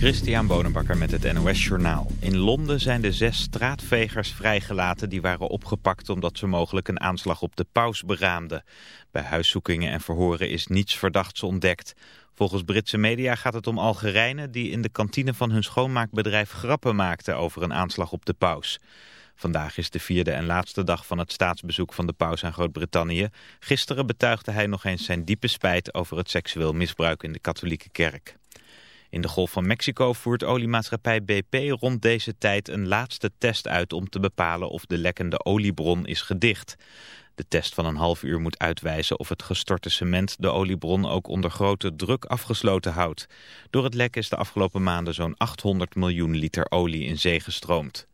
Christian Bonenbakker met het NOS Journaal. In Londen zijn de zes straatvegers vrijgelaten die waren opgepakt omdat ze mogelijk een aanslag op de paus beraamden. Bij huiszoekingen en verhoren is niets verdachts ontdekt. Volgens Britse media gaat het om Algerijnen die in de kantine van hun schoonmaakbedrijf grappen maakten over een aanslag op de paus. Vandaag is de vierde en laatste dag van het staatsbezoek van de paus aan Groot-Brittannië. Gisteren betuigde hij nog eens zijn diepe spijt over het seksueel misbruik in de katholieke kerk. In de Golf van Mexico voert oliemaatschappij BP rond deze tijd een laatste test uit om te bepalen of de lekkende oliebron is gedicht. De test van een half uur moet uitwijzen of het gestorte cement de oliebron ook onder grote druk afgesloten houdt. Door het lek is de afgelopen maanden zo'n 800 miljoen liter olie in zee gestroomd.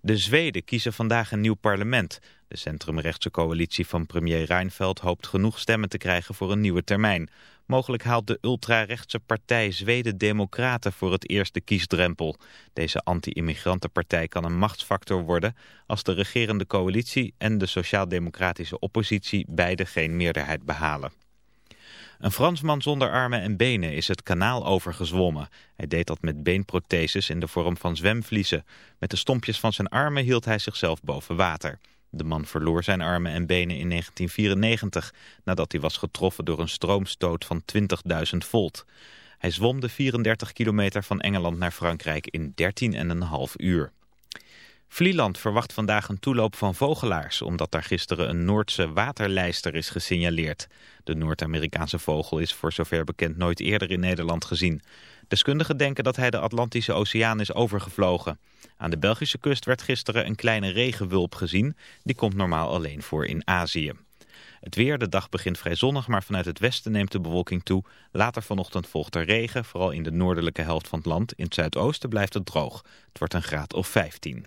De Zweden kiezen vandaag een nieuw parlement. De centrumrechtse coalitie van premier Reinfeldt hoopt genoeg stemmen te krijgen voor een nieuwe termijn. Mogelijk haalt de ultrarechtse partij Zweden Democraten voor het eerst de kiesdrempel. Deze anti-immigrantenpartij kan een machtsfactor worden als de regerende coalitie en de sociaal-democratische oppositie beide geen meerderheid behalen. Een Fransman zonder armen en benen is het kanaal overgezwommen. Hij deed dat met beenprotheses in de vorm van zwemvliezen. Met de stompjes van zijn armen hield hij zichzelf boven water. De man verloor zijn armen en benen in 1994... nadat hij was getroffen door een stroomstoot van 20.000 volt. Hij zwom de 34 kilometer van Engeland naar Frankrijk in 13,5 uur. Vlieland verwacht vandaag een toeloop van vogelaars... omdat daar gisteren een Noordse waterlijster is gesignaleerd. De Noord-Amerikaanse vogel is voor zover bekend nooit eerder in Nederland gezien. Deskundigen denken dat hij de Atlantische Oceaan is overgevlogen. Aan de Belgische kust werd gisteren een kleine regenwulp gezien. Die komt normaal alleen voor in Azië. Het weer, de dag begint vrij zonnig, maar vanuit het westen neemt de bewolking toe. Later vanochtend volgt er regen, vooral in de noordelijke helft van het land. In het zuidoosten blijft het droog. Het wordt een graad of 15.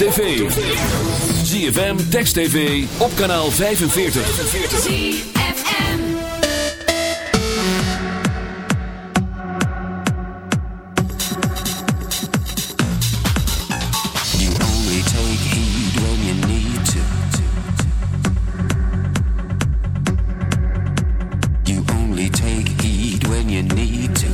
tv. ZFM, Text TV, op kanaal 45. ZFM You only take eat when you need to. You only take eat when you need to.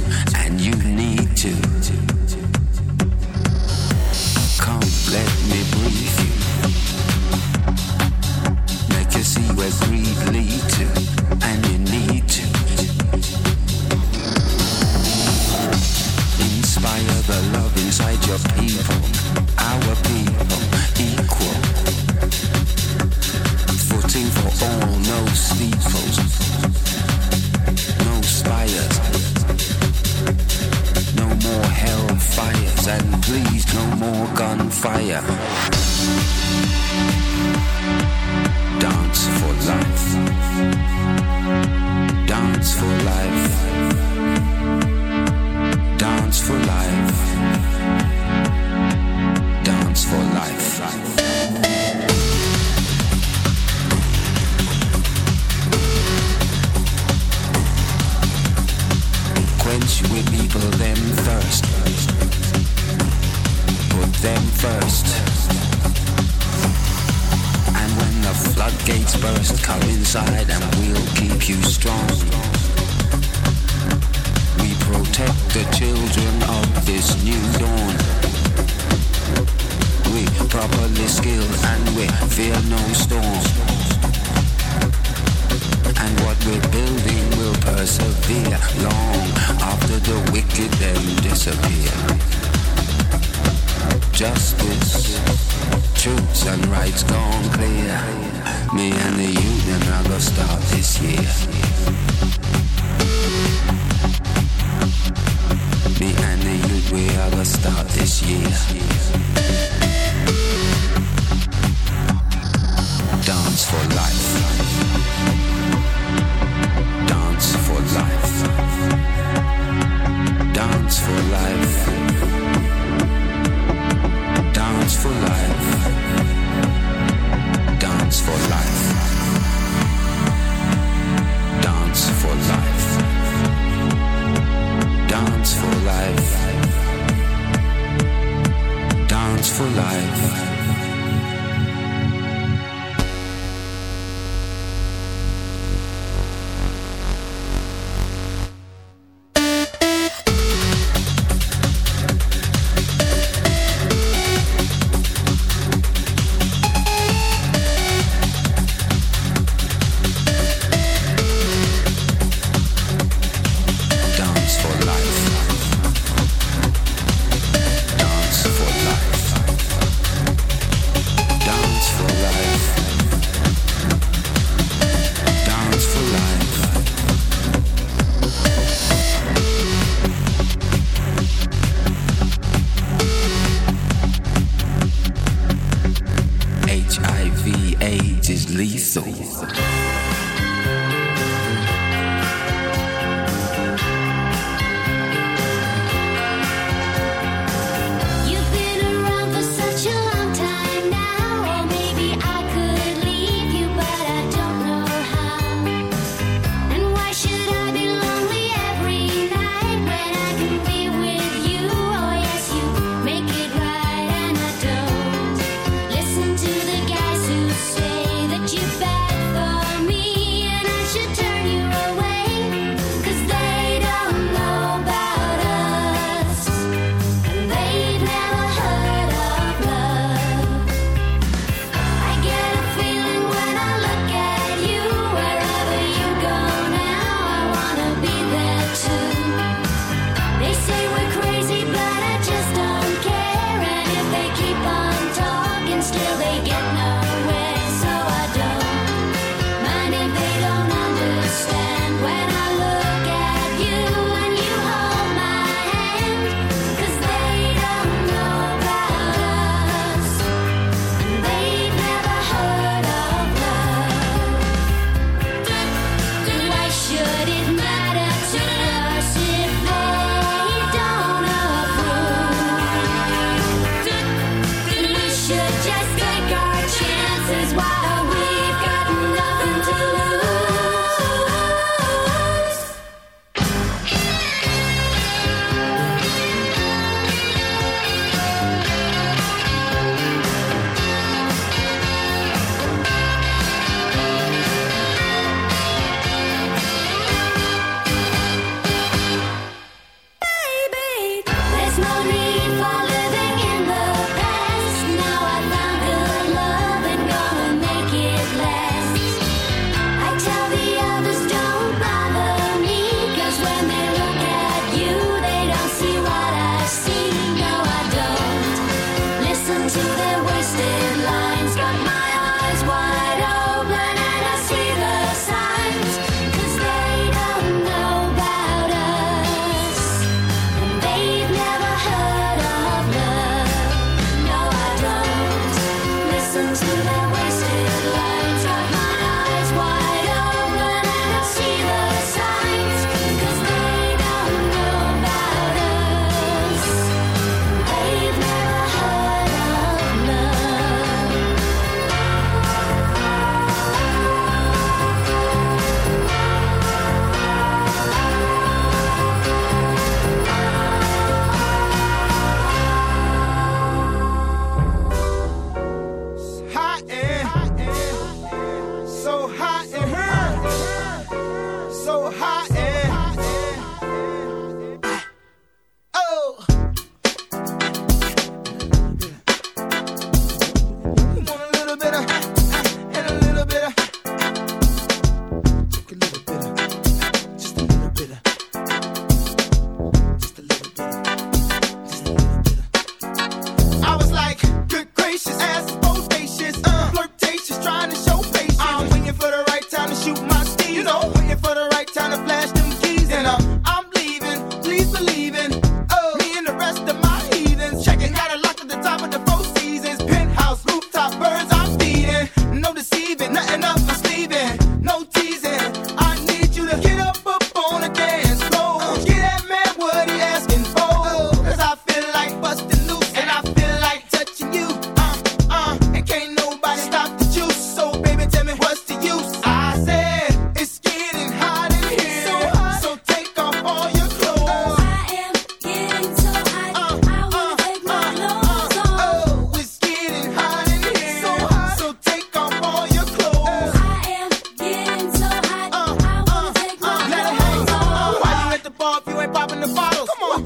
if you ain't popping the bottles. Come on.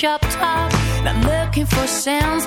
shop top. I'm looking for sounds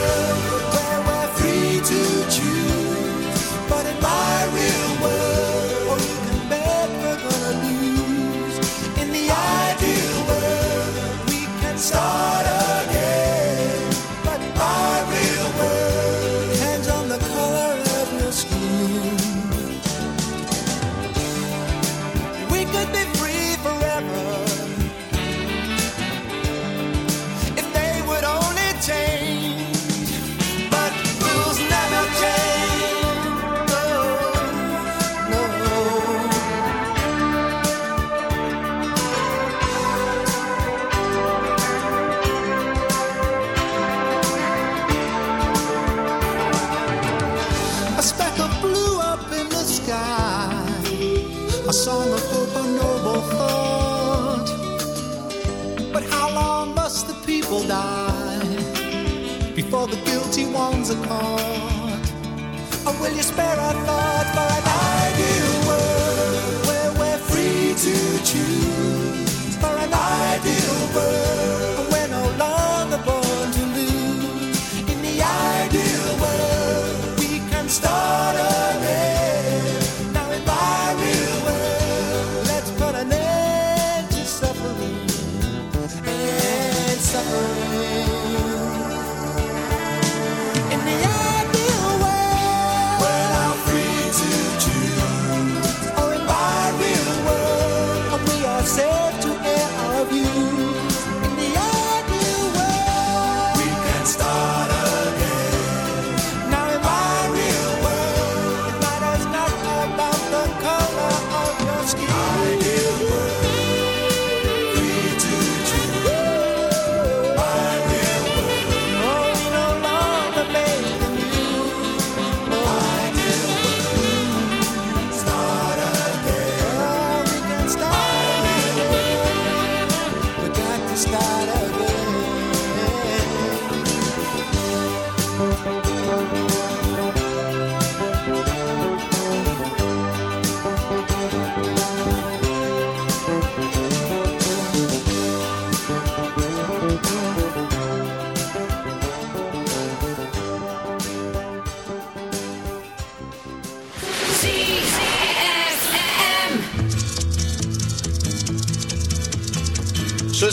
despair